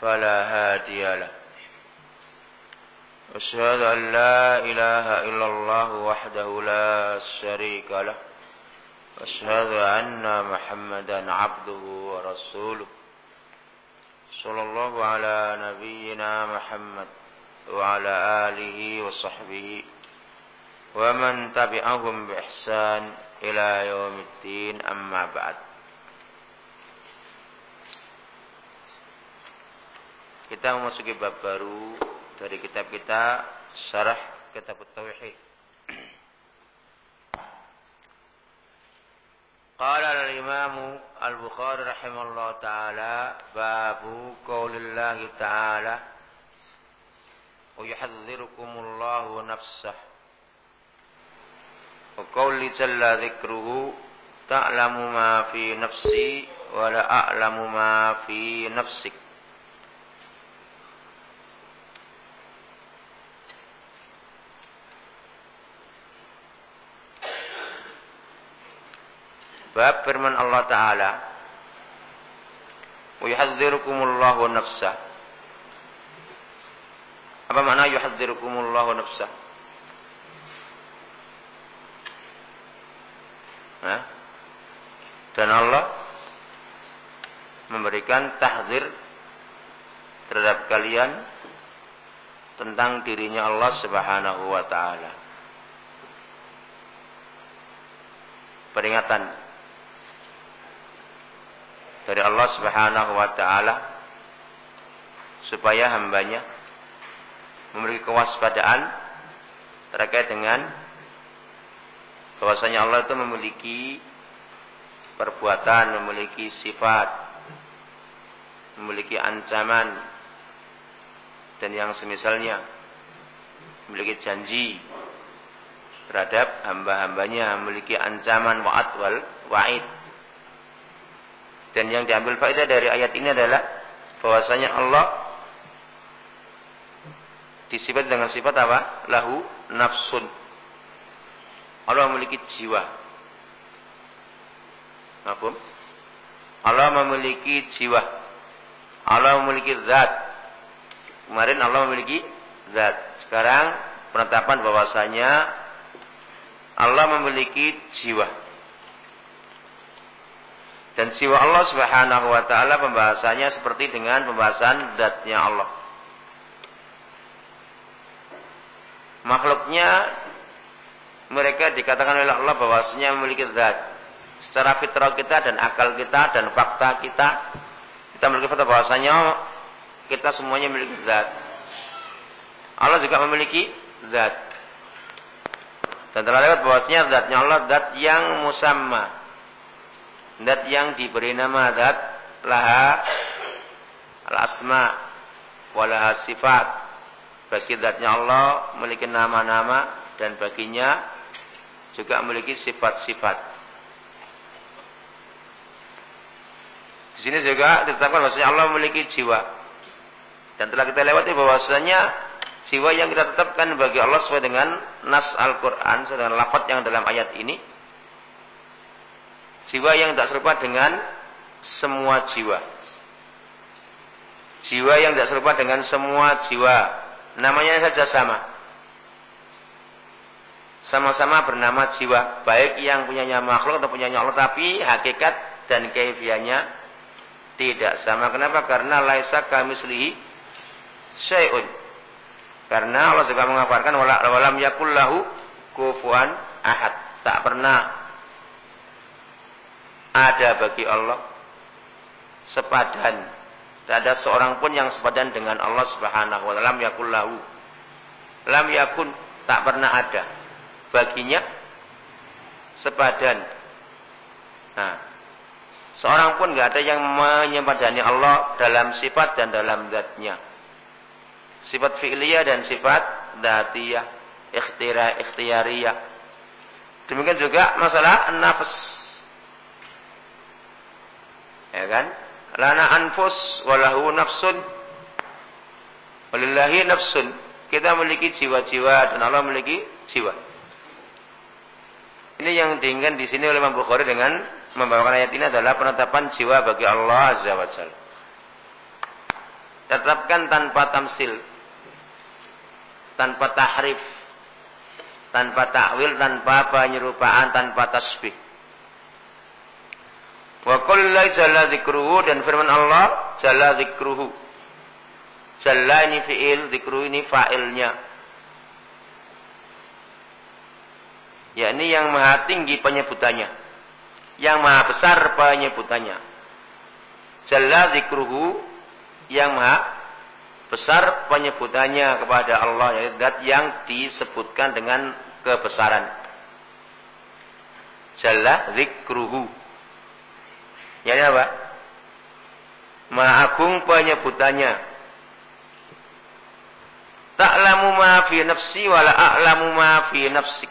فلا هادي له. أشهد أن لا إله إلا الله وحده لا شريك له. أشهد أن محمدا عبده ورسوله. صلى الله على نبينا محمد وعلى آله وصحبه ومن تبعهم بإحسان إلى يوم الدين. أما بعد. Kita memasuki bab baru dari kitab kita Syarah Kitab Tauhid. Qala al-Imam Al-Bukhari rahimahullah taala babu qaulillah taala wa yuhadzirukumullahu nafsah wa qauli jalla dzikruhu ta'lamu ma fi nafsi wa la a'lamu ma Bab firman Allah Ta'ala. Wa yuhadzirukumullahu nafsa. Apa makna yuhadzirukumullahu nafsa? Nah. Dan Allah memberikan tahzir terhadap kalian tentang dirinya Allah Subhanahu wa taala. Peringatan dari Allah Subhanahu wa taala supaya hambanya memiliki kewaspadaan terkait dengan bahwasanya Allah itu memiliki perbuatan, memiliki sifat, memiliki ancaman dan yang semisalnya memiliki janji terhadap hamba-hambanya memiliki ancaman wa'ad wal wa'id dan yang diambil faedah dari ayat ini adalah bahwasanya Allah disifat dengan sifat apa? Lahu nafsun. Allah memiliki jiwa. Apa? Allah memiliki jiwa. Allah memiliki zat. Kemarin Allah memiliki zat. Sekarang penetapan bahwasanya Allah memiliki jiwa. Dan siwa Allah Subhanahu wa taala pembahasannya seperti dengan pembahasan zatnya Allah. Makhluknya mereka dikatakan oleh Allah bahwasanya memiliki zat. Secara fitrah kita dan akal kita dan fakta kita kita memiliki fakta bahwasanya kita semuanya memiliki zat. Allah juga memiliki zat. Dan telah lewat bahwasanya zatnya Allah zat yang musamma, Dat yang diberi nama dat laha al-asma walaha sifat. Bagi zatnya Allah memiliki nama-nama dan baginya juga memiliki sifat-sifat. Di sini juga ditetapkan bahwasanya Allah memiliki jiwa. Dan telah kita lewati bahwasanya jiwa yang kita tetapkan bagi Allah sesuai dengan nas Al-Quran, sesuai dengan lafaz yang dalam ayat ini, Jiwa yang tak serupa dengan semua jiwa. Jiwa yang tak serupa dengan semua jiwa. Namanya saja sama. Sama-sama bernama jiwa. Baik yang punyanya makhluk atau punyanya Allah. Tapi hakikat dan keifiannya tidak sama. Kenapa? Karena laisa kamislihi syai'un. Karena Allah juga mengabarkan walam yakullahu kufuan ahad. Tak pernah ada bagi Allah sepadan. Tidak ada seorang pun yang sepadan dengan Allah Subhanahu wa taala. Lam yakul lahu. Lam yakun tak pernah ada baginya sepadan. Nah, seorang pun nggak ada yang menyepadani Allah dalam sifat dan dalam zatnya. Sifat fi'liyah dan sifat datiyah, ikhtira, ikhtiyariyah. Demikian juga masalah nafas. Ya kan? Lana anfus walahu nafsun. Walillahi nafsun. Kita memiliki jiwa-jiwa dan Allah memiliki jiwa. Ini yang diinginkan di sini oleh Imam Bukhari dengan membawakan ayat ini adalah penetapan jiwa bagi Allah Azza wa Jalla. Tetapkan tanpa tamsil. Tanpa tahrif. Tanpa takwil, tanpa penyerupaan, tanpa tasbih. Wa kullai jalla zikruhu dan firman Allah jalla zikruhu. Jalla ini fi'il, zikru ini fa'ilnya. Ya ini yang maha tinggi penyebutannya. Yang maha besar penyebutannya. Jalla zikruhu yang maha besar penyebutannya kepada Allah yaitu yang disebutkan dengan kebesaran. Jalla zikruhu. Yani apa? Maha agung penyebutannya. Ta'lamu ma fi nafsi wa la a'lamu ma fi nafsik.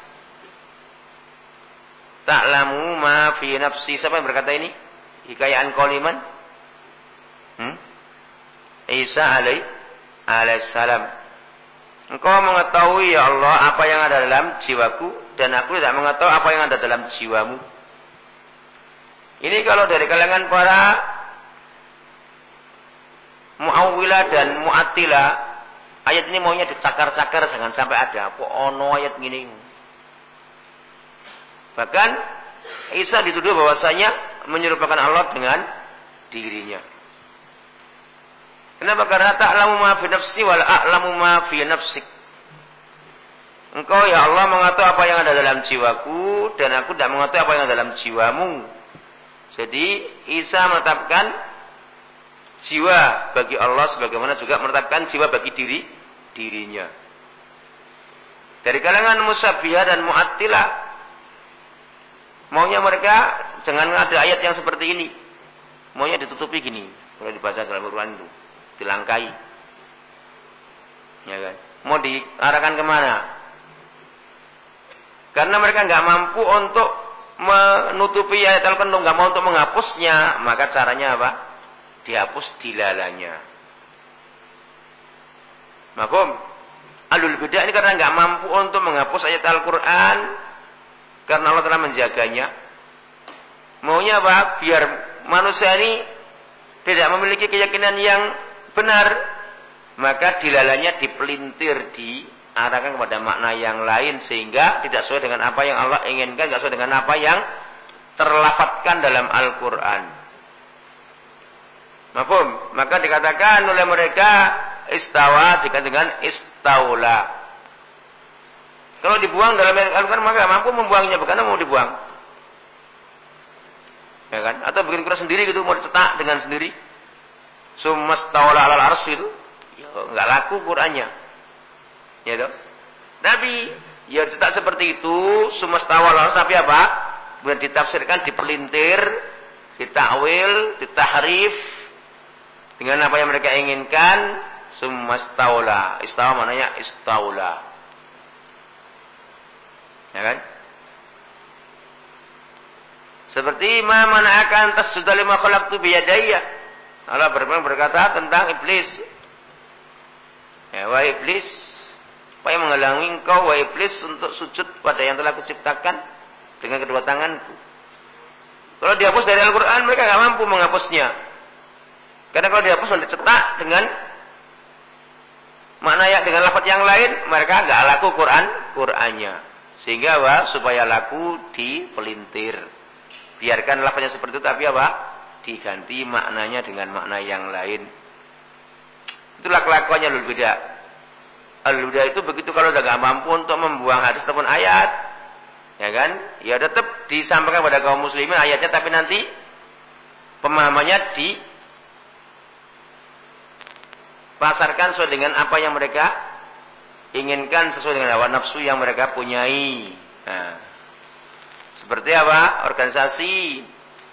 Ta'lamu ma fi nafsi. Siapa yang berkata ini? Hikayaan Qoliman? Hmm? Isa alaih alaihissalam. Engkau mengetahui ya Allah apa yang ada dalam jiwaku dan aku tidak mengetahui apa yang ada dalam jiwamu. Ini kalau dari kalangan para muawwilah dan mu'attilah ayat ini maunya dicakar-cakar jangan sampai ada apa ono ayat gini. Bahkan Isa dituduh bahwasanya menyerupakan Allah dengan dirinya. Kenapa? Karena ta'lamu ma fi nafsi wal a'lamu ma fi nafsik. Engkau ya Allah mengetahui apa yang ada dalam jiwaku dan aku tidak mengetahui apa yang ada dalam jiwamu. Jadi Isa menetapkan jiwa bagi Allah sebagaimana juga menetapkan jiwa bagi diri dirinya. Dari kalangan musabbihah dan mu'attilah maunya mereka jangan ada ayat yang seperti ini. Maunya ditutupi gini kalau dibaca dalam Al-Qur'an itu dilangkai. Ya kan? Mau diarahkan ke mana? Karena mereka nggak mampu untuk menutupi ayat Al-Quran, nggak mau untuk menghapusnya, maka caranya apa? Dihapus dilalanya. Makum, alul beda ini karena nggak mampu untuk menghapus ayat Al-Quran, karena Allah telah menjaganya. Maunya apa? Biar manusia ini tidak memiliki keyakinan yang benar, maka dilalanya dipelintir diarahkan kepada makna yang lain sehingga tidak sesuai dengan apa yang Allah inginkan, tidak sesuai dengan apa yang terlafatkan dalam Al-Quran. Mafhum? Maka dikatakan oleh mereka istawa dikatakan dengan istaula. Kalau dibuang dalam Al-Quran maka mampu membuangnya, bukan mau dibuang. Ya kan? Atau bikin Quran sendiri gitu mau dicetak dengan sendiri. Summas tawala alal arsi itu ya, nggak laku Qurannya. Ya toh? Nabi ya cetak seperti itu, summas tawala tapi apa? Kemudian ditafsirkan, dipelintir, ditakwil, ditahrif dengan apa yang mereka inginkan, summas tawala. Istawa mananya istaula. Ya kan? Seperti ma mana akan tasjuda lima khalaqtu biyadayya. Allah berfirman berkata tentang iblis. Ya, wahai iblis, yang menghalangi engkau, wahai iblis, untuk sujud pada yang telah kuciptakan dengan kedua tanganku. Kalau dihapus dari Al-Quran, mereka nggak mampu menghapusnya. Karena kalau dihapus dan dicetak dengan makna yang dengan lafaz yang lain, mereka nggak laku Quran, Qurannya. Sehingga apa? Supaya laku dipelintir. Biarkan lafaznya seperti itu, tapi apa? diganti maknanya dengan makna yang lain. Itulah kelakuannya lul beda. Al itu begitu kalau sudah nggak mampu untuk membuang hadis ataupun ayat, ya kan? Ya tetap disampaikan pada kaum muslimin ayatnya, tapi nanti pemahamannya di pasarkan sesuai dengan apa yang mereka inginkan sesuai dengan hawa nafsu yang mereka punyai. Nah, seperti apa? Organisasi.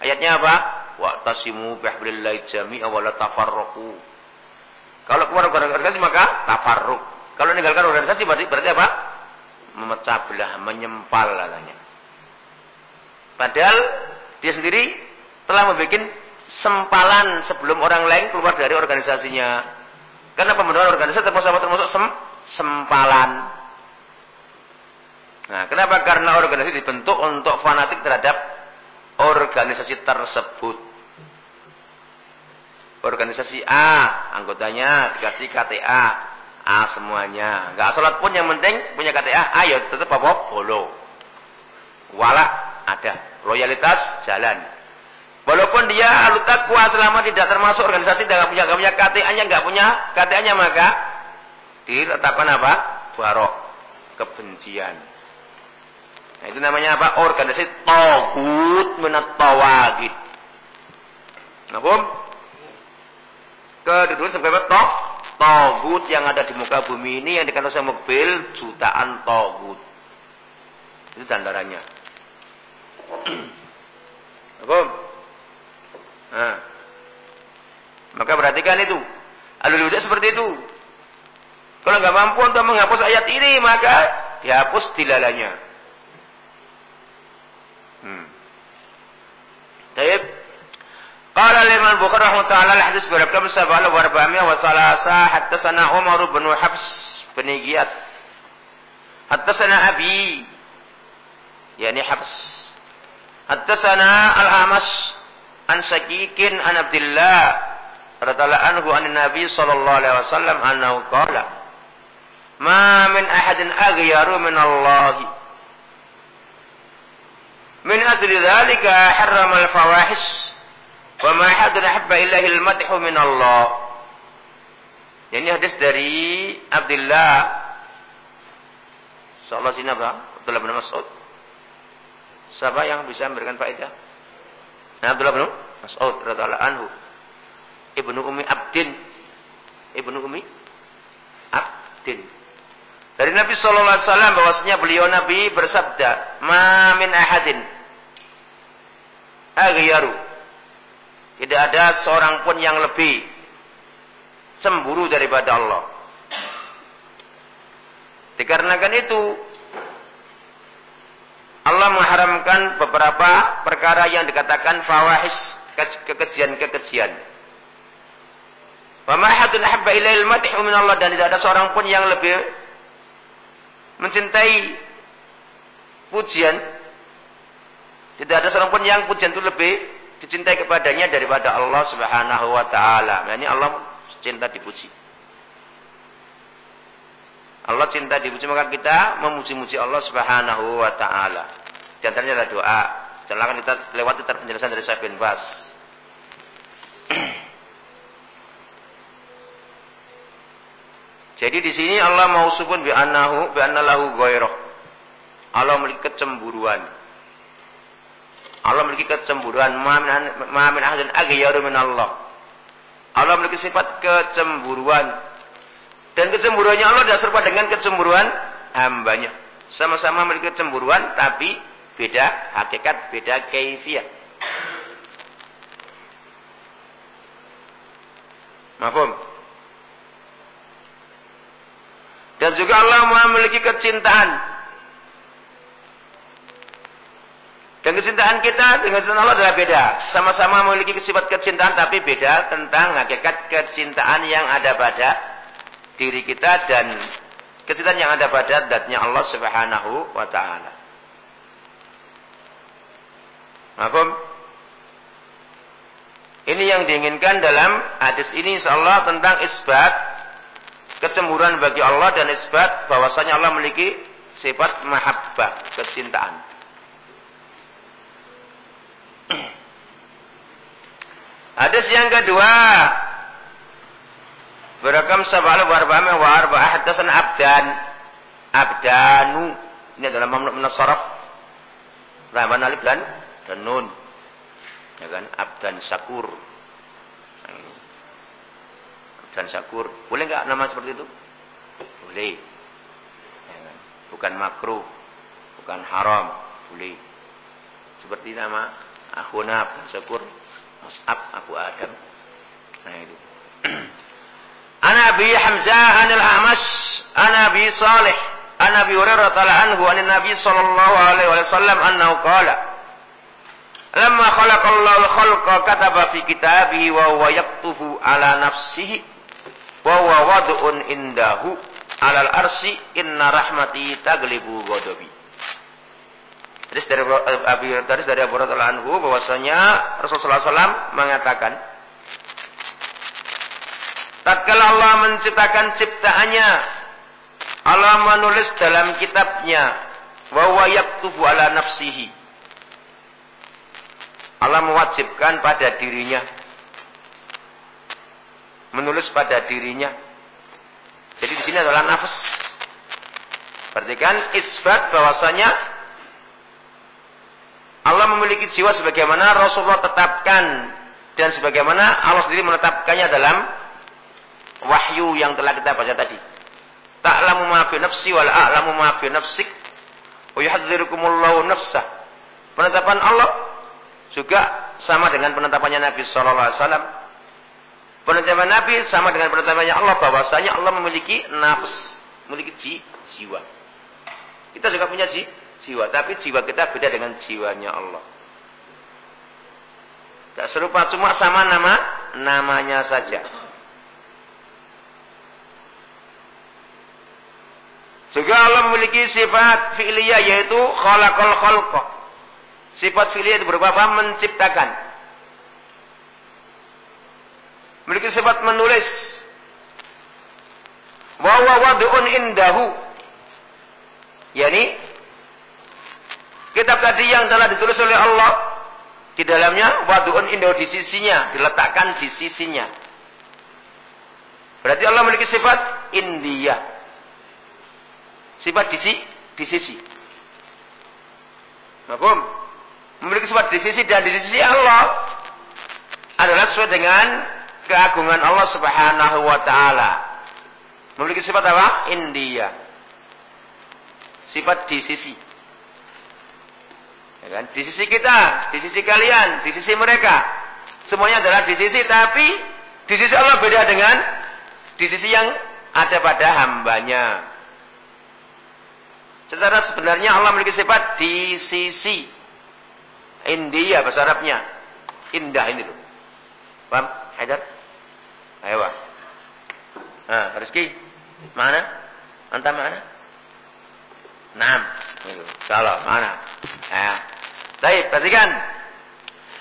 Ayatnya apa? Wa'tasimu bihablillahi jami'a wa la tafarraqu. Kalau keluar organisasi maka tafarruk. Kalau meninggalkan organisasi berarti, berarti apa? Memecah belah, menyempal katanya. Padahal dia sendiri telah membuat sempalan sebelum orang lain keluar dari organisasinya. Karena pembentukan organisasi termasuk? Termasuk sem sempalan. Nah, kenapa? Karena organisasi dibentuk untuk fanatik terhadap organisasi tersebut. Organisasi A, anggotanya dikasih KTA, A semuanya. Enggak sholat pun yang penting punya KTA, A ya tetap apa? Bolo. Wala ada. Loyalitas jalan. Walaupun dia alut takwa selama tidak termasuk organisasi tidak punya, punya KTA-nya, enggak punya KTA-nya maka diletakkan apa? Barok. Kebencian. Nah, itu namanya apa? Organisasi togut minat tawagid. Nahum? Kedudukan sebagai toh, togut yang ada di muka bumi ini yang dikenal sama mobil jutaan togut. Itu tandarannya. Nahum? Nah. Maka perhatikan itu. Alul seperti itu. Kalau nggak mampu untuk menghapus ayat ini, maka dihapus dilalanya. Hmm. Taib. Qala Imam Bukhari rahimahullah hadis berakam sab'al wa arba'miya wa salasa hatta sana Umar bin Habs bin Giyad. Hatta sana Abi yani Habs. Hatta sana Al-Amash an Syakikin an Abdullah radhiyallahu anhu an Nabi sallallahu alaihi wasallam annahu qala Ma min ahadin aghyaru min Allah Min asli dhalika harrama al-fawahish wa ma hadun habba illahi al-madhu min Allah. Ini hadis dari Abdullah Insyaallah sini apa? Abdullah bin Mas'ud. Siapa yang bisa memberikan faedah? Nah, Abdullah bin Mas'ud radhiyallahu anhu. Ibnu Umi Abdin. Ibnu Umi Abdin. Dari Nabi Shallallahu Alaihi Wasallam bahwasanya beliau Nabi bersabda, "Ma min ahadin aghyaru." Tidak ada seorang pun yang lebih cemburu daripada Allah. Dikarenakan itu Allah mengharamkan beberapa perkara yang dikatakan fawahis kekejian-kekejian. Wa ma hadun habba ilail madhu min Allah dan tidak ada seorang pun yang lebih mencintai pujian, tidak ada seorang pun yang pujian itu lebih dicintai kepadanya daripada Allah Subhanahu wa taala. Nah, ini Allah cinta dipuji. Allah cinta dipuji maka kita memuji-muji Allah Subhanahu wa taala. Di antaranya adalah doa. Jangan kita lewati penjelasan dari Syekh bin Bas. Jadi di sini Allah mau subun bi annahu bi annalahu ghairah. Allah memiliki kecemburuan. Allah memiliki kecemburuan. Ma min ahadin aghyaru min Allah. Allah memiliki sifat kecemburuan. Dan kecemburuannya Allah tidak serupa dengan kecemburuan hambanya. Sama-sama memiliki kecemburuan tapi beda hakikat, beda kaifiyah. Mahfum? Dan juga Allah memiliki kecintaan. Kecintaan kita dengan kecintaan Allah adalah beda. Sama-sama memiliki sifat kecintaan tapi beda tentang hakikat kecintaan yang ada pada diri kita dan kecintaan yang ada pada datnya Allah Subhanahu wa taala. Mahfum? Ini yang diinginkan dalam hadis ini insyaallah tentang isbat kecemburuan bagi Allah dan isbat bahwasanya Allah memiliki sifat mahabbah, kecintaan. Hadis yang kedua, berakam sabal warba'ah wa arba'ah hadasan abdan. Abdanu. Ini adalah mamnu min saraf. Rahman alif dan dan nun. Ya kan? Abdan sakur dan syakur. Boleh nggak nama seperti itu? Boleh. Ya kan? Bukan makruh, bukan haram, boleh. Seperti nama Akhuna Syakur, Mus'ab Abu Adam. Nah itu. Ana Abi Hamzah anil A'mash an Abi Salih an Abi Hurairah radhiyallahu anhu an Nabi sallallahu alaihi wasallam annahu qala Lamma khalaqallahu al-khalqa kataba fi kitabihi wa huwa yaktubu ala nafsihi wa huwa wad'un indahu alal arsi inna rahmati taglibu ghadabi Hadis dari Abi Hadis dari Abu Hurairah anhu bahwasanya Rasulullah SAW mengatakan tatkala Allah menciptakan ciptaannya Allah menulis dalam kitabnya wa huwa yaktubu ala nafsihi. Allah mewajibkan pada dirinya menulis pada dirinya. Jadi di sini adalah nafas. Berarti kan isbat bahwasanya Allah memiliki jiwa sebagaimana Rasulullah tetapkan dan sebagaimana Allah sendiri menetapkannya dalam wahyu yang telah kita baca tadi. Ta'lamu ma fi nafsi wa la a'lamu ma fi nafsik wa yuhadzirukumullahu nafsah. Penetapan Allah juga sama dengan penetapannya Nabi sallallahu alaihi wasallam. Penetapan Nabi sama dengan penetapannya Allah bahwasanya Allah memiliki nafs, memiliki jiwa. Kita juga punya jiwa jiwa. Tapi jiwa kita beda dengan jiwanya Allah. Tidak serupa, cuma sama nama namanya saja. Juga Allah memiliki sifat fi'liyah yaitu khalaqal khalqa. Sifat fi'liyah itu berupa apa? Menciptakan. Memiliki sifat menulis. Wa wa wadu'un indahu. Yani Kitab tadi yang telah ditulis oleh Allah di dalamnya wadu'un indah di sisinya, diletakkan di sisinya. Berarti Allah memiliki sifat India. Sifat di, si, di sisi. Mahfum? Memiliki sifat di sisi dan di sisi Allah adalah sesuai dengan keagungan Allah Subhanahu wa taala. Memiliki sifat apa? India. Sifat di sisi. Ya kan? Di sisi kita, di sisi kalian, di sisi mereka. Semuanya adalah di sisi, tapi di sisi Allah beda dengan di sisi yang ada pada hambanya. Secara sebenarnya Allah memiliki sifat di sisi. India bahasa Arabnya. Indah ini loh. Paham? Haidar? Ayo. Nah, Rizki. Mana? Anta mana? Enam. Salah, mana? Ya. Baik, perhatikan.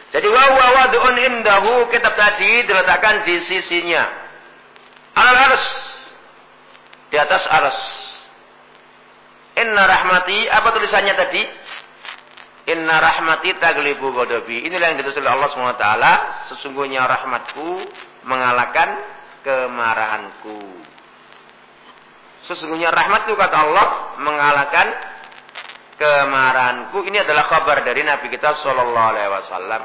Jadi wa wa wadu'un indahu kitab tadi diletakkan di sisinya. Alal ars. Di atas ars. Inna rahmati, apa tulisannya tadi? Inna rahmati taglibu godobi. Inilah yang ditulis oleh Allah SWT. Sesungguhnya rahmatku mengalahkan kemarahanku. Sesungguhnya rahmatku kata Allah mengalahkan kemarahanku. Ini adalah kabar dari Nabi kita Shallallahu Alaihi Wasallam.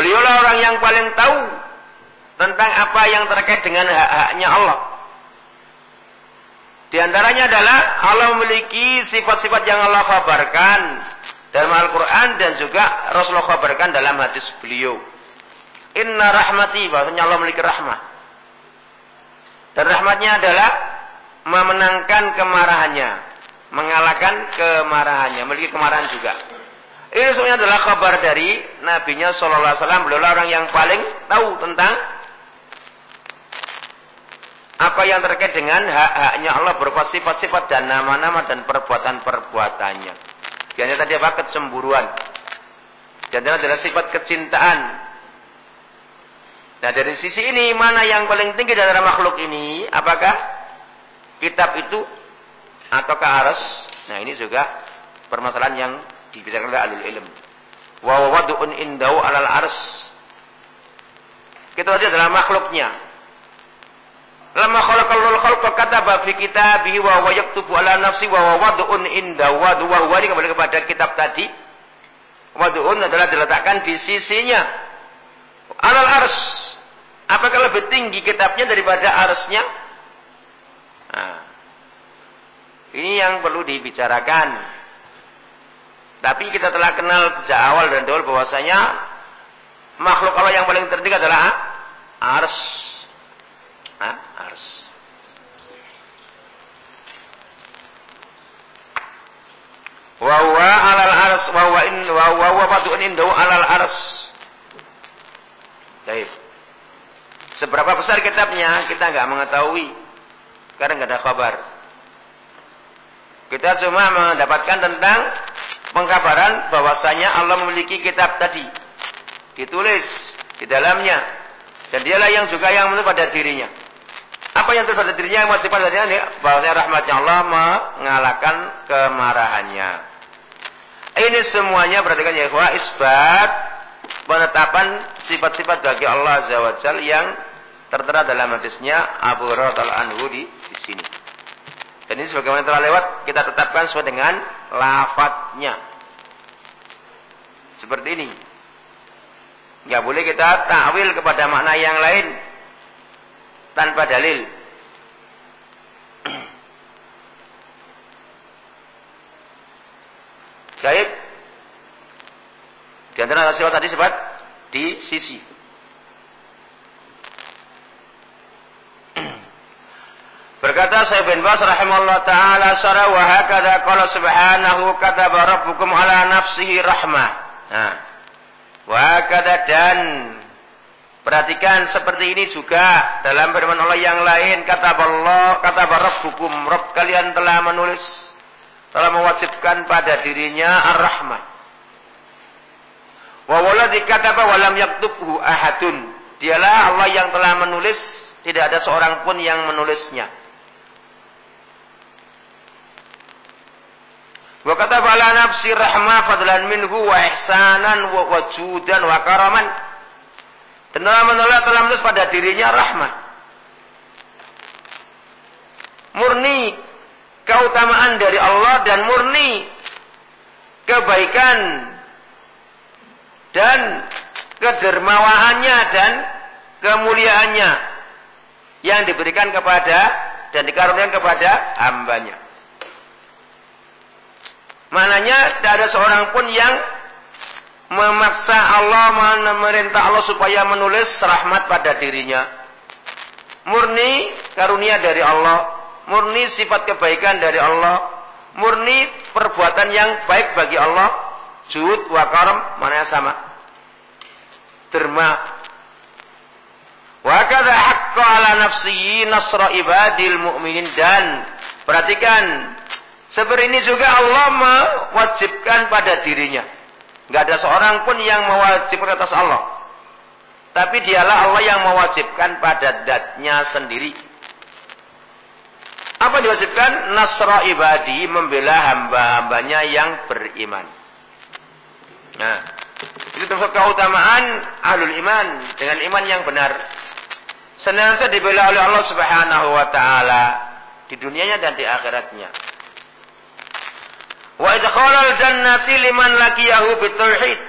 Beliaulah orang yang paling tahu tentang apa yang terkait dengan hak-haknya Allah. Di antaranya adalah Allah memiliki sifat-sifat yang Allah kabarkan dalam Al-Quran dan juga Rasulullah kabarkan dalam hadis beliau. Inna rahmati, bahasanya Allah memiliki rahmat. Dan rahmatnya adalah memenangkan kemarahannya mengalahkan kemarahannya, memiliki kemarahan juga. Ini semuanya adalah kabar dari nabinya sallallahu alaihi wasallam, beliau orang yang paling tahu tentang apa yang terkait dengan hak-haknya Allah berupa sifat-sifat dan nama-nama dan perbuatan-perbuatannya. Di tadi apa? Kecemburuan. Dan adalah sifat kecintaan. Nah dari sisi ini mana yang paling tinggi dari makhluk ini? Apakah kitab itu atau ke aras. Nah ini juga permasalahan yang dibicarakan oleh alul ilm. Wa wadu'un indau alal ars. Kita tadi adalah makhluknya. Lama khalaqal khalqa kataba fi kitabihi wa huwa yaktubu ala nafsi wa wadu'un indau wa huwa kembali kepada kitab tadi. Wadu'un adalah diletakkan di sisinya. Alal ars. Apakah lebih tinggi kitabnya daripada arsnya? Nah, ini yang perlu dibicarakan. Tapi kita telah kenal sejak awal dan dahulu bahwasanya makhluk Allah yang paling tertinggi adalah ars. ars. Wa huwa alal ars wa in wa huwa alal ars. Baik. Seberapa besar kitabnya kita nggak mengetahui karena nggak ada kabar. Kita cuma mendapatkan tentang pengkabaran bahwasanya Allah memiliki kitab tadi. Ditulis di dalamnya. Dan dialah yang juga yang menulis pada dirinya. Apa yang terus pada dirinya yang masih pada dirinya bahwasanya rahmatnya Allah mengalahkan kemarahannya. Ini semuanya perhatikan ya ikhwah isbat penetapan sifat-sifat bagi Allah Azza wa Jal yang tertera dalam hadisnya Abu Hurairah anhu di, di sini. Dan ini sebagaimana telah lewat kita tetapkan sesuai dengan lafadznya. Seperti ini. Nggak boleh kita takwil kepada makna yang lain tanpa dalil. Baik. Di antara tadi sebab di sisi. Berkata Syekh bin Bas rahimahullah taala sara wa hakadha qala subhanahu kataba rabbukum ala nafsihi rahmah. Nah. Wa hakadha dan perhatikan seperti ini juga dalam firman Allah yang lain kata Allah kata rabbukum Rabb kalian telah menulis telah mewajibkan pada dirinya ar-rahmah. Wa waladhi kataba wa lam yaktubhu ahadun. Dialah Allah yang telah menulis, tidak ada seorang pun yang menulisnya. Wa kataba ala nafsi rahmah fadlan minhu wa ihsanan wa wajudan wa karaman. Dan menolak telah menulis pada dirinya rahmat. Murni keutamaan dari Allah dan murni kebaikan dan kedermawaannya dan kemuliaannya yang diberikan kepada dan dikaruniakan kepada hambanya. Mananya tidak ada seorang pun yang memaksa Allah, memerintah Allah supaya menulis rahmat pada dirinya. Murni karunia dari Allah, murni sifat kebaikan dari Allah, murni perbuatan yang baik bagi Allah, jud wa karam, mana sama. Derma. Wa kadza haqqa ala nafsihi nasra ibadil mu'minin dan perhatikan seperti ini juga Allah mewajibkan pada dirinya. Enggak ada seorang pun yang mewajibkan atas Allah. Tapi dialah Allah yang mewajibkan pada datnya sendiri. Apa diwajibkan? Nasra ibadi membela hamba-hambanya yang beriman. Nah, itu termasuk keutamaan ahlul iman dengan iman yang benar. Senantiasa dibela oleh Allah Subhanahu wa taala di dunianya dan di akhiratnya. Wa idkhalal jannati liman laqiyahu bitauhid.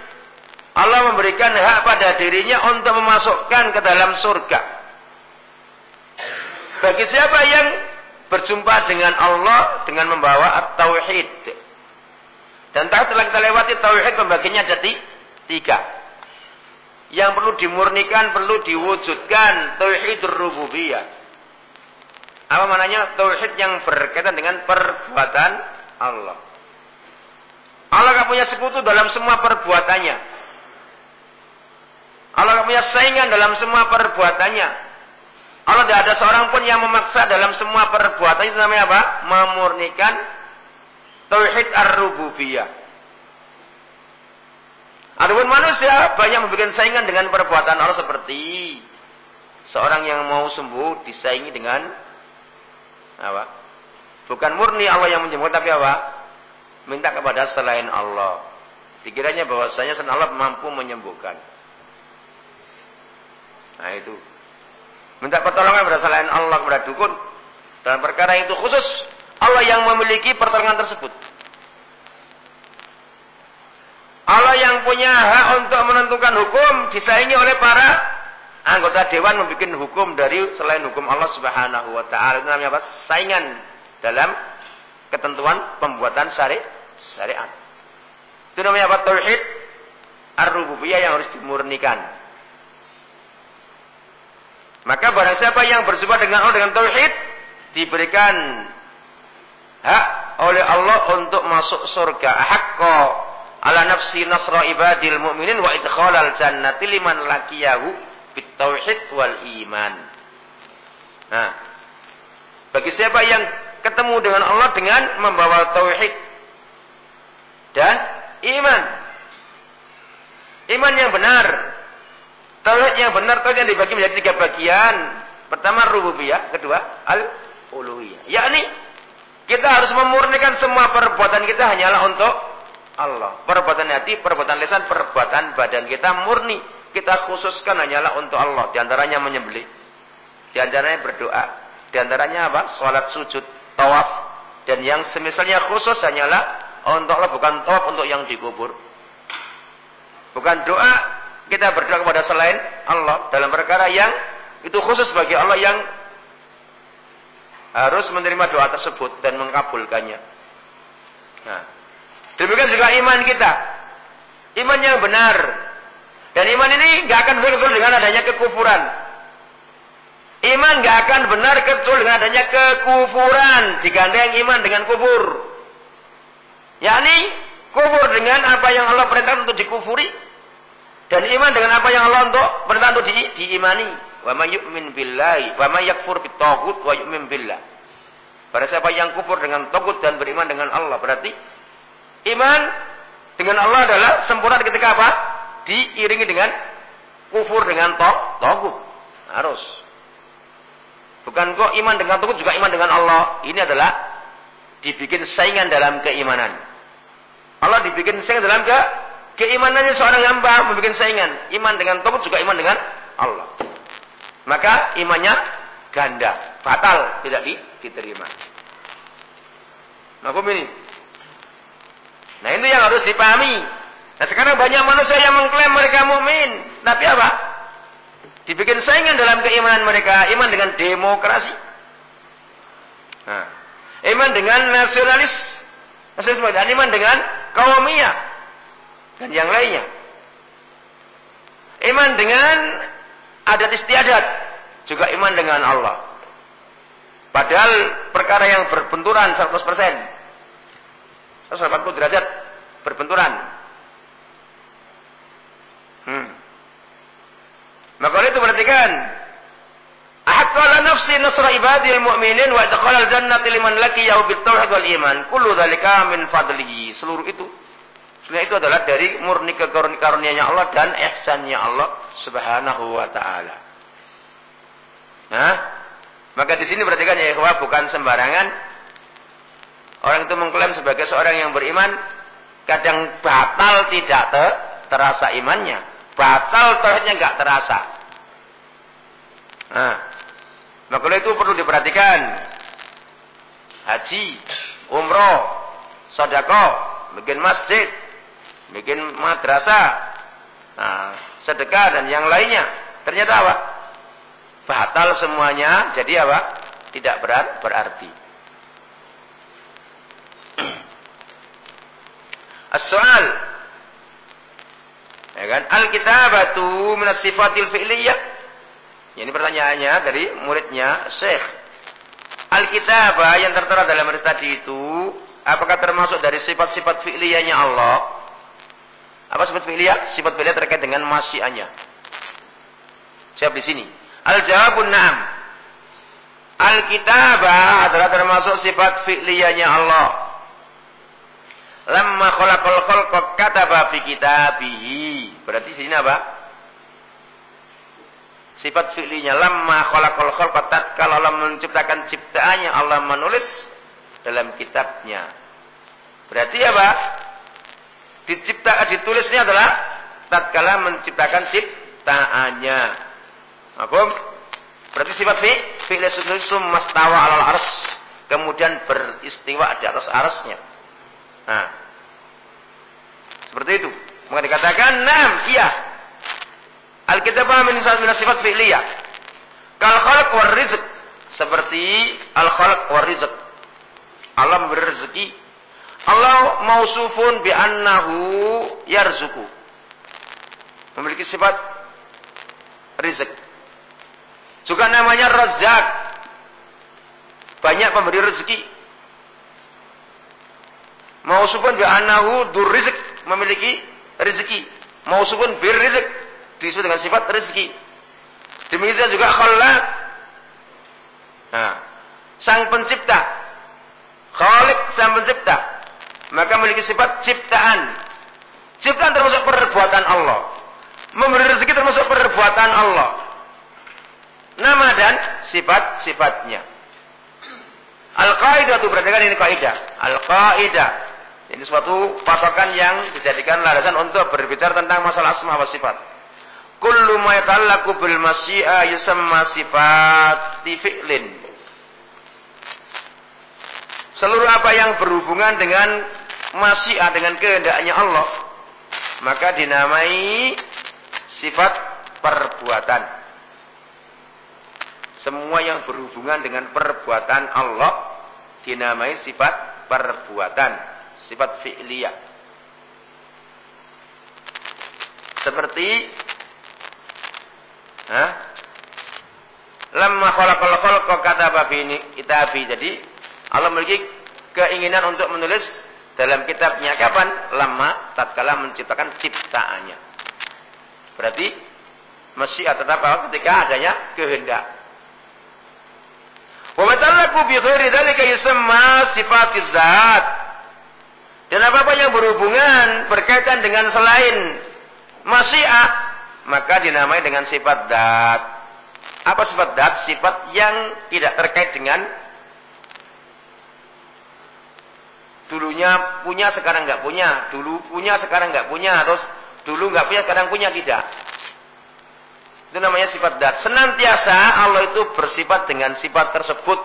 Allah memberikan hak pada dirinya untuk memasukkan ke dalam surga. Bagi siapa yang berjumpa dengan Allah dengan membawa at-tauhid. Dan tak telah kita lewati tauhid pembagiannya ada tiga. Yang perlu dimurnikan, perlu diwujudkan tauhid rububiyah. Apa maknanya tauhid yang berkaitan dengan perbuatan Allah. Allah gak punya sekutu dalam semua perbuatannya. Allah gak punya saingan dalam semua perbuatannya. Allah tidak ada seorang pun yang memaksa dalam semua perbuatannya. Itu namanya apa? Memurnikan Tauhid ar-rububiyah. Adapun manusia banyak membuat saingan dengan perbuatan Allah seperti seorang yang mau sembuh disaingi dengan apa? Bukan murni Allah yang menyembuhkan tapi apa? Minta kepada selain Allah. Dikiranya bahwasanya selain Allah mampu menyembuhkan. Nah itu. Minta pertolongan kepada selain Allah kepada dukun. Dalam perkara itu khusus Allah yang memiliki pertolongan tersebut. Allah yang punya hak untuk menentukan hukum disaingi oleh para anggota dewan membuat hukum dari selain hukum Allah Subhanahu wa taala. Namanya apa? Saingan dalam ketentuan pembuatan syariat syariat. Itu namanya apa? Tauhid ar-rububiyah yang harus dimurnikan. Maka barang siapa yang berjumpa dengan Allah dengan tauhid diberikan hak oleh Allah untuk masuk surga. Hakka ala nafsi nasra ibadil mu'minin wa idkhalal jannati liman laqiyahu bitauhid wal iman. Nah, bagi siapa yang ketemu dengan Allah dengan membawa tauhid dan iman. Iman yang benar. Tauhid yang benar, tauhid yang dibagi menjadi tiga bagian. Pertama rububiyah, kedua al-uluhiyah. Yakni kita harus memurnikan semua perbuatan kita hanyalah untuk Allah. Perbuatan hati, perbuatan lisan, perbuatan badan kita murni. Kita khususkan hanyalah untuk Allah. Di antaranya menyembelih. Di antaranya berdoa. Di antaranya apa? Salat sujud, tawaf. Dan yang semisalnya khusus hanyalah untuk Allah. Bukan tawaf untuk yang dikubur. Bukan doa kita berdoa kepada selain Allah. Dalam perkara yang itu khusus bagi Allah yang harus menerima doa tersebut dan mengabulkannya. Nah, demikian juga iman kita. Iman yang benar. Dan iman ini nggak akan benar dengan adanya kekufuran. Iman nggak akan benar kecuali dengan adanya kekufuran. Digandeng iman dengan kufur. Yakni kufur dengan apa yang Allah perintahkan untuk dikufuri. Dan iman dengan apa yang Allah untuk perintah untuk di, diimani. Wa may yu'min billahi wa may yakfur bitaghut wa yu'min billah. Pada siapa yang kufur dengan tagut dan beriman dengan Allah. Berarti iman dengan Allah adalah sempurna ketika apa? Diiringi dengan kufur dengan tagut. Harus. Bukan kok iman dengan tagut juga iman dengan Allah. Ini adalah dibikin saingan dalam keimanan. Allah dibikin saingan dalam ke keimanannya seorang hamba membuat saingan. Iman dengan tagut juga iman dengan Allah maka imannya ganda, fatal, tidak diterima. Nah, ini. Nah, ini yang harus dipahami. Nah, sekarang banyak manusia yang mengklaim mereka mukmin, tapi apa? Dibikin saingan dalam keimanan mereka, iman dengan demokrasi. Nah, iman dengan nasionalis, nasionalisme dan iman dengan kaumiyah dan yang lainnya. Iman dengan adat istiadat, juga iman dengan Allah. Padahal perkara yang berbenturan 100%. 180 derajat berbenturan. Hmm. Maka itu perhatikan. Nafsi nasra ibadil mu'minin wa idkhalal jannati liman laqiyahu bit tauhid wal iman. Kullu dzalika min fadlihi. Seluruh itu Sebenarnya itu adalah dari murni kekarunia-nya Allah dan ihsannya Allah Subhanahu wa taala. Nah, maka di sini perhatikan ya ikhwah bukan sembarangan orang itu mengklaim sebagai seorang yang beriman kadang batal tidak ter terasa imannya, batal tauhidnya enggak terasa. Nah, maka itu perlu diperhatikan. Haji, umroh, sedekah, bikin masjid, bikin madrasah, nah, sedekah dan yang lainnya. Ternyata apa? Batal semuanya, jadi apa? Tidak berat, berarti. As-soal. Ya kan? Al-kitabatu min sifatil fi'liyah. Ini pertanyaannya dari muridnya Syekh. Al-kitabah yang tertera dalam hadis tadi itu apakah termasuk dari sifat-sifat fi'liyahnya Allah? Apa sifat fi'liyah? Sifat fi'liyah terkait dengan masyiannya. Siap di sini. Al-jawabun na'am. Al-kitabah adalah termasuk sifat fi'liyahnya Allah. Lamma khalaqal khalqa kataba fi kitabihi. Berarti sini apa? Sifat fi'linya lamma khalaqal khalqa tatkala Allah menciptakan ciptaannya Allah menulis dalam kitabnya. Berarti apa? dicipta ditulisnya adalah tatkala menciptakan ciptaannya. Apa? Berarti sifat fi fi'il sum mastawa alal ars kemudian beristiwa di atas arsnya. Nah. Seperti itu. Maka dikatakan nam, iya. Alkitabah min sifat fi'liyah. Kal khalq war rizq seperti al khalq war rizq. Allah memberi rezeki Allah mausufun bi annahu yarzuku. Memiliki sifat rizq. Juga namanya Razak. Banyak pemberi rezeki. Mausufun bi annahu rizq memiliki rezeki. Mausufun bir rizq disebut dengan sifat rezeki. Demikian juga Khallaq. Nah, sang pencipta. Khalik sang pencipta. Maka memiliki sifat ciptaan. Ciptaan termasuk perbuatan Allah. Memberi rezeki termasuk perbuatan Allah. Nama dan sifat-sifatnya. Al-Qaidah itu berarti kan ini kaidah. Al-Qaidah. Ini suatu patokan yang dijadikan landasan untuk berbicara tentang masalah asma wa sifat. Kullu ma yata'allaqu bil masyi'a yusamma fi'lin. Seluruh apa yang berhubungan dengan masyi'a dengan kehendaknya Allah, maka dinamai sifat perbuatan. Semua yang berhubungan dengan perbuatan Allah dinamai sifat perbuatan, sifat fi'liyah. Seperti Hah? Lamma khalaqal khalqa kataba fi kitabi. Jadi Allah memiliki keinginan untuk menulis dalam kitabnya kapan? Lama tatkala menciptakan ciptaannya. Berarti masyiat tetap apa? Ketika adanya kehendak. Wa bi ghairi dzalika yusamma sifatiz zat. Dan apa-apa yang berhubungan berkaitan dengan selain masyiat maka dinamai dengan sifat dat. Apa sifat dat? Sifat yang tidak terkait dengan dulunya punya sekarang nggak punya, dulu punya sekarang nggak punya, terus Dulu nggak punya, kadang punya tidak. Itu namanya sifat dat. Senantiasa Allah itu bersifat dengan sifat tersebut.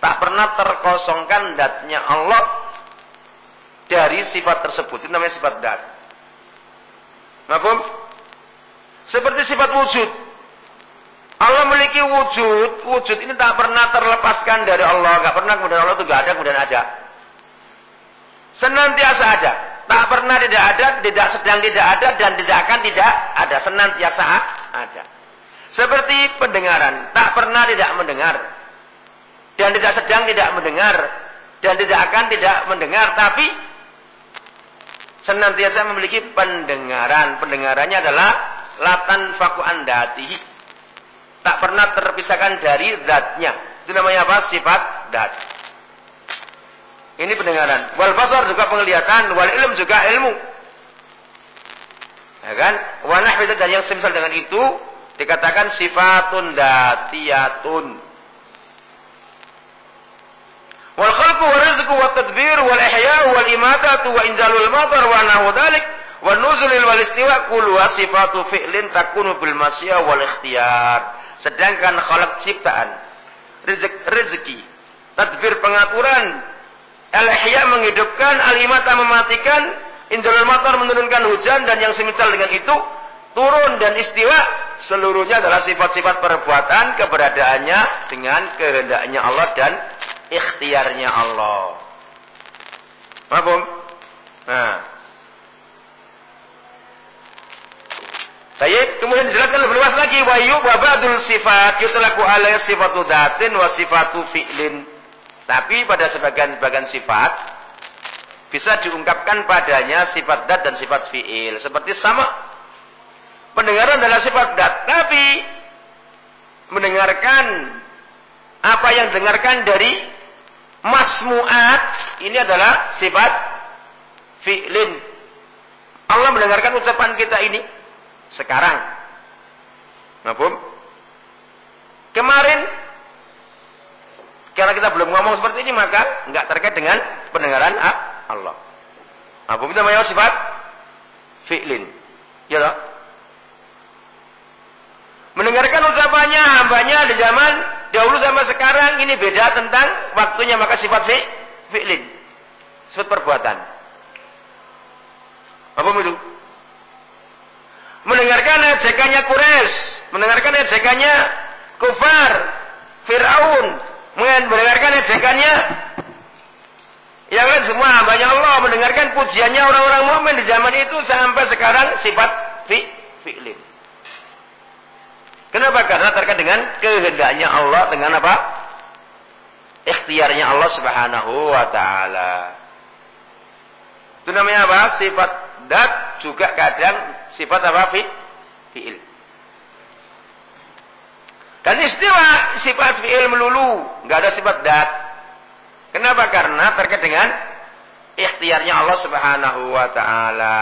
Tak pernah terkosongkan datnya Allah dari sifat tersebut. Itu namanya sifat dat. Mahfum? Seperti sifat wujud. Allah memiliki wujud. Wujud ini tak pernah terlepaskan dari Allah. Gak pernah kemudian Allah itu gak ada, kemudian ada. Senantiasa ada. Tak pernah tidak ada, tidak sedang tidak ada, dan tidak akan tidak ada. Senantiasa ada. Seperti pendengaran. Tak pernah tidak mendengar. Dan tidak sedang tidak mendengar. Dan tidak akan tidak mendengar. Tapi senantiasa memiliki pendengaran. Pendengarannya adalah latan faku andatihi. Tak pernah terpisahkan dari zatnya. Itu namanya apa? Sifat dat. Ini pendengaran. Wal basar juga penglihatan, wal ilm juga ilmu. Ya kan? Wa nahwi dan yang semisal dengan itu dikatakan sifatun datiyatun. Wal khalqu wa rizqu wa tadbir wal ihya wal imatatu wa inzalul matar wa nahu dzalik wa nuzulil wal istiwa kullu sifatu fi'lin takunu bil masya wal ikhtiyar. Sedangkan khalaq ciptaan, rezeki, tadbir pengaturan, Al-Ihya menghidupkan, Al-Imata mematikan, Injalul Matar menurunkan hujan dan yang semisal dengan itu turun dan istiwa seluruhnya adalah sifat-sifat perbuatan keberadaannya dengan kehendaknya Allah dan ikhtiarnya Allah. Mahfum? Nah. Baik, kemudian dijelaskan lebih luas lagi wa yubadul sifat yutlaku alaihi sifatu datin wa sifatu fi'lin. Tapi pada sebagian-bagian sifat bisa diungkapkan padanya sifat dat dan sifat fiil. Seperti sama. Pendengaran adalah sifat dat. Tapi mendengarkan apa yang dengarkan dari masmuat ini adalah sifat fi'lin. Allah mendengarkan ucapan kita ini sekarang. Ngapum? Kemarin karena kita belum ngomong seperti ini maka nggak terkait dengan pendengaran Allah. Apa itu namanya sifat fi'lin. Ya toh? Mendengarkan ucapannya hambanya di zaman dahulu sama sekarang ini beda tentang waktunya maka sifat fi, fi'lin. Sifat perbuatan. Apa itu? Mendengarkan ejekannya Quraisy, mendengarkan ejekannya kufar, Fir'aun, mendengarkan ejekannya yang lain semua banyak Allah mendengarkan pujiannya orang-orang mukmin di zaman itu sampai sekarang sifat fi fi'lin. Kenapa? Karena terkait dengan kehendaknya Allah dengan apa? Ikhtiarnya Allah Subhanahu wa taala. Itu namanya apa? Sifat dat juga kadang sifat apa? Fi fi'il. Dan istiwa sifat fi'il melulu, nggak ada sifat dat. Kenapa? Karena terkait dengan ikhtiarnya Allah Subhanahu wa taala.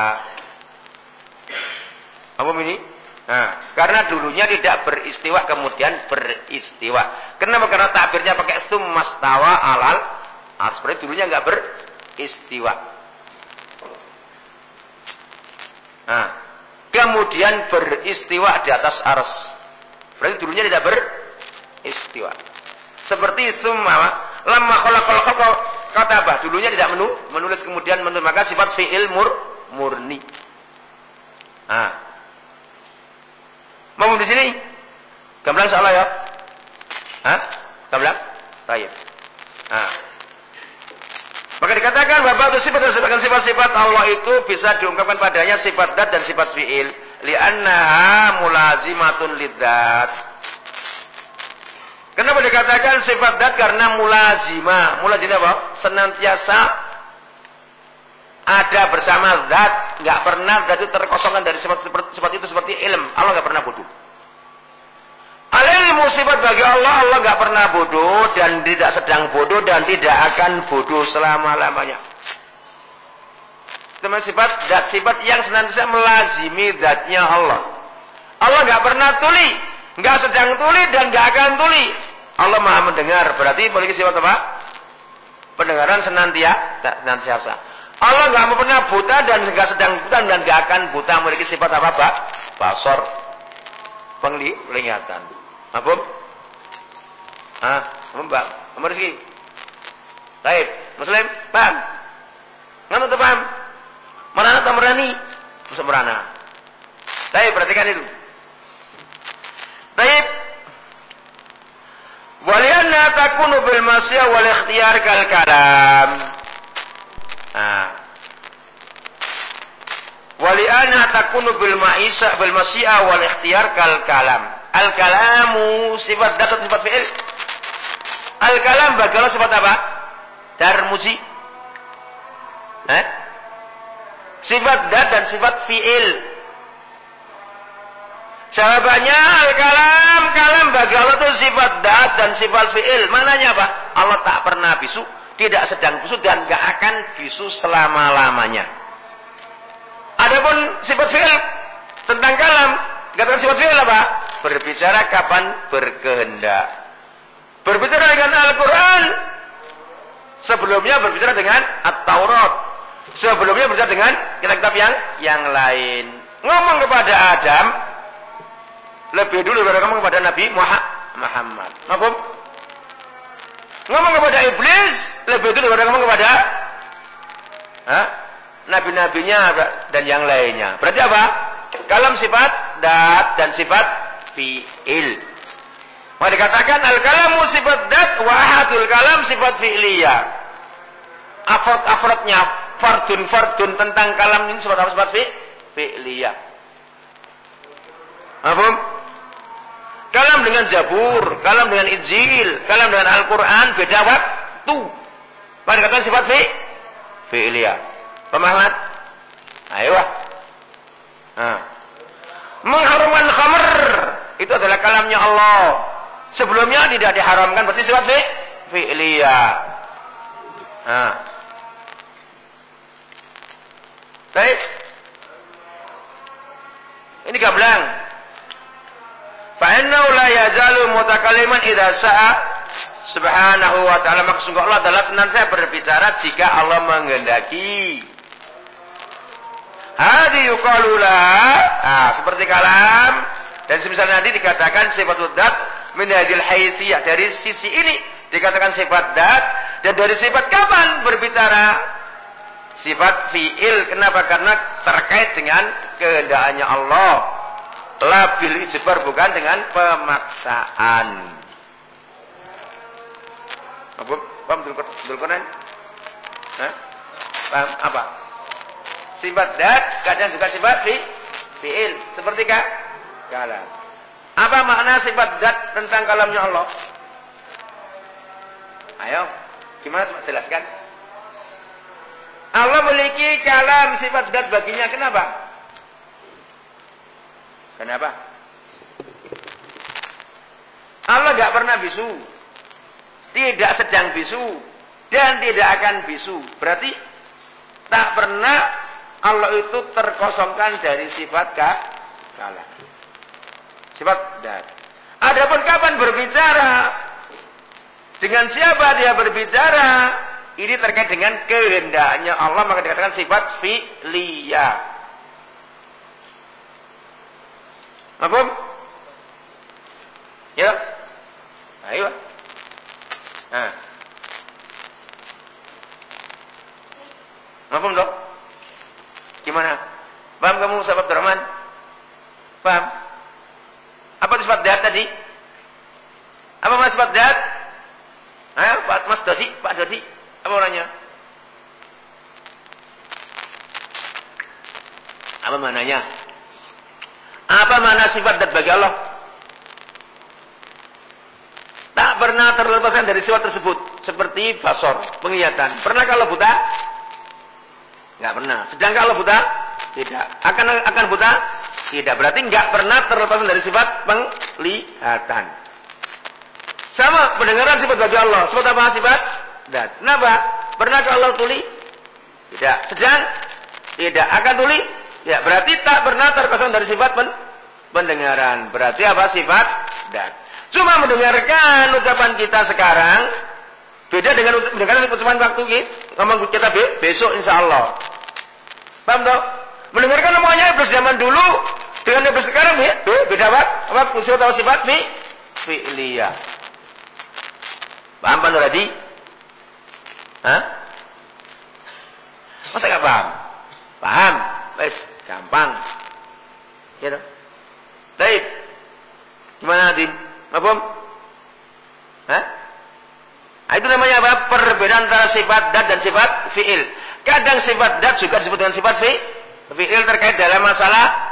Apa ini? Nah, karena dulunya tidak beristiwa kemudian beristiwa. Kenapa? Karena takbirnya pakai summastawa alal harus dulunya nggak beristiwa. Nah, kemudian beristiwa di atas ars. Berarti dulunya tidak beristiwa. Seperti summa lama kalau kalau kata apa? Dulunya tidak menu, menulis kemudian menulis maka sifat fiil mur murni. Ah. Mau di sini? Gamblang salah ya? Hah? Gamblang? Baik. Maka dikatakan bahwa itu sifat dan sifat-sifat Allah itu bisa diungkapkan padanya sifat dat dan sifat fiil li'annaha mulazimatun lidzat. Kenapa dikatakan sifat dat? Karena mulazimah. Mulazimah apa? Senantiasa ada bersama zat. Nggak pernah zat itu terkosongkan dari sifat, sifat itu seperti ilm. Allah nggak pernah bodoh. Al-ilmu sifat bagi Allah, Allah nggak pernah bodoh dan tidak sedang bodoh dan tidak akan bodoh selama-lamanya teman sifat dat sifat yang senantiasa melazimi zatnya Allah. Allah nggak pernah tuli, nggak sedang tuli dan nggak akan tuli. Allah maha mendengar, berarti memiliki sifat apa? Pendengaran senantiasa, senantiasa. Allah nggak pernah buta dan nggak sedang buta dan nggak akan buta memiliki sifat apa pak? Basor, penglihatan. Apa? Ah, mbak, Mbak Rizki. Baik, Muslim, paham? Nggak paham? Merana atau merani? Masuk merana. Tapi perhatikan itu. Taib. Walianna takunu bil masya wal ikhtiyar kal kalam. Nah. Walianna takunu bil ma'isa bil masya wal ikhtiyar kal kalam. Al kalamu sifat dat sifat fi'il. Al kalam bagaimana sifat apa? Darmuji. Eh? Sifat dat dan sifat fi'il. Jawabannya al-kalam, kalam bagi itu sifat dat dan sifat fi'il. Mananya apa? Allah tak pernah bisu, tidak sedang bisu dan gak akan bisu selama-lamanya. Adapun sifat fi'il tentang kalam, katakan sifat fi'il apa? Berbicara kapan berkehendak. Berbicara dengan Al-Quran. Sebelumnya berbicara dengan At-Taurat. Sebelumnya berbicara dengan kitab-kitab yang yang lain. Ngomong kepada Adam lebih dulu daripada ngomong kepada Nabi Muhammad. Mahfum? Ngomong kepada iblis lebih dulu daripada ngomong kepada nabi-nabinya dan yang lainnya. Berarti apa? Kalam sifat dat dan sifat fi'il. Maka dikatakan al-kalamu sifat dat wa ahadul kalam sifat fi'liyah. Afrod-afrodnya fardun-fardun tentang kalam ini seperti apa sifat fi? Fi'liyah. Apa? Kalam dengan Zabur, kalam dengan Injil, kalam dengan Al-Quran, beda waktu. Pada kata sifat fi? Fi'liyah. Pemahaman? Ayo. Nah. Mengharamkan khamr. Itu adalah kalamnya Allah. Sebelumnya tidak diharamkan berarti sifat fi? Fi'liyah. Nah. Baik. Ini gablang. Fa'innahu la yazalu mutakaliman idza sa'a subhanahu wa ta'ala maksud Allah adalah senantiasa berbicara jika Allah menghendaki. Hadi yuqalu ah, seperti kalam dan misalnya nanti dikatakan sifat dat min hadil haitsiyah dari sisi ini dikatakan sifat dat dan dari sifat kapan berbicara Sifat fi'il kenapa? Karena terkait dengan kehendaknya Allah. Labil ijbar bukan dengan pemaksaan. Apa? Paham? Paham apa? Sifat dat kadang juga sifat fi fi'il. Seperti kah? Kalam. Apa makna sifat zat tentang kalamnya Allah? Ayo, gimana coba jelaskan? Allah memiliki kalam sifat zat baginya. Kenapa? Kenapa? Allah nggak pernah bisu. Tidak sedang bisu. Dan tidak akan bisu. Berarti tak pernah Allah itu terkosongkan dari sifat kalam. Sifat zat. Adapun kapan berbicara? Dengan siapa dia berbicara? Ini terkait dengan kehendaknya Allah maka dikatakan sifat fi'liyah. Apa? Ya. Ayo. Nah. Apa dok? Gimana? Paham kamu sahabat Abdurrahman? Paham? Apa sifat dat tadi? Apa mas sifat dat? Ayo, Pak Mas Dodi, Pak Dodi, apa orangnya? Apa mananya? Apa mana sifat dat bagi Allah? Tak pernah terlepaskan dari sifat tersebut. Seperti basor, penglihatan. Pernah kalau buta? Enggak pernah. Sedang kalau buta? Tidak. Akan akan buta? Tidak. Berarti enggak pernah terlepaskan dari sifat penglihatan. Sama pendengaran sifat bagi Allah. Sifat apa sifat? Dan. Kenapa? Pernah Allah tuli? Tidak. Sedang? Tidak. Akan tuli? Ya, berarti tak pernah terkosong dari sifat pen pendengaran. Berarti apa sifat? Dan. Cuma mendengarkan ucapan kita sekarang beda dengan mendengarkan ucapan waktu kita ngomong kita besok insya Allah. Paham toh? Mendengarkan omongannya iblis zaman dulu dengan iblis sekarang ya, beda apa? Waktu atau sifat fi fi'liyah. Paham Pak tadi? Hah? Masa gak paham? Paham? Wes, gampang. Ya dong. Baik. Gimana Nadim? Apa? Hah? Nah, itu namanya apa? Perbedaan antara sifat dat dan sifat fi'il. Kadang sifat dat juga disebut dengan sifat fi, fi'il terkait dalam masalah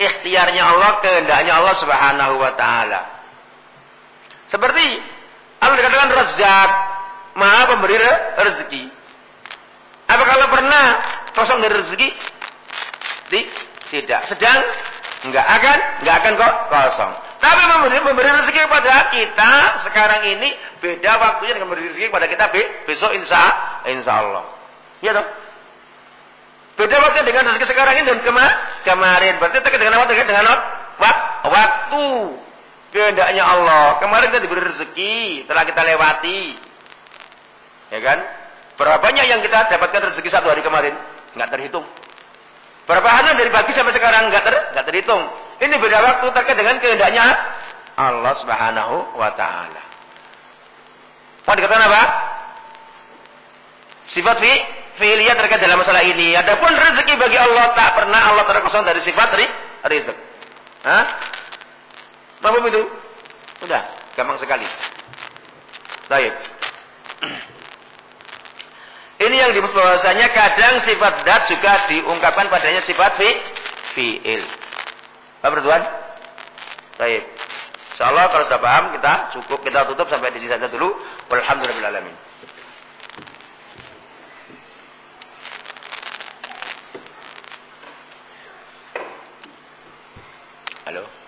ikhtiarnya Allah, kehendaknya Allah Subhanahu wa taala. Seperti Allah dikatakan Razzaq, Maha pemberi rezeki. Apa kalau pernah kosong dari rezeki? Tidak. Sedang enggak akan, enggak akan kok kosong. Tapi memberi, memberi rezeki kepada kita sekarang ini beda waktunya dengan memberi rezeki kepada kita besok insya, insya Allah. Iya dong. Beda waktunya dengan rezeki sekarang ini dan kema kemarin. Berarti terkait dengan apa? Terkait dengan waktu kehendaknya Allah. Kemarin kita diberi rezeki, telah kita lewati. Ya kan? Berapa banyak yang kita dapatkan rezeki satu hari kemarin? Enggak terhitung. Berapa hari dari pagi sampai sekarang enggak ter enggak terhitung. Ini beda waktu terkait dengan kehendaknya Allah Subhanahu wa taala. Mau dikatakan apa? Sifat fi fi'liyah terkait dalam masalah ini. Adapun rezeki bagi Allah tak pernah Allah terkosong dari sifat rizq. Hah? Paham itu? Sudah, gampang sekali. Baik. Ini yang dimaksud bahwasanya kadang sifat dat juga diungkapkan padanya sifat fi fi'il. Paham bertuan? Baik. Insyaallah kalau sudah paham kita cukup kita tutup sampai di sini saja dulu. Walhamdulillahirabbil alamin. Alors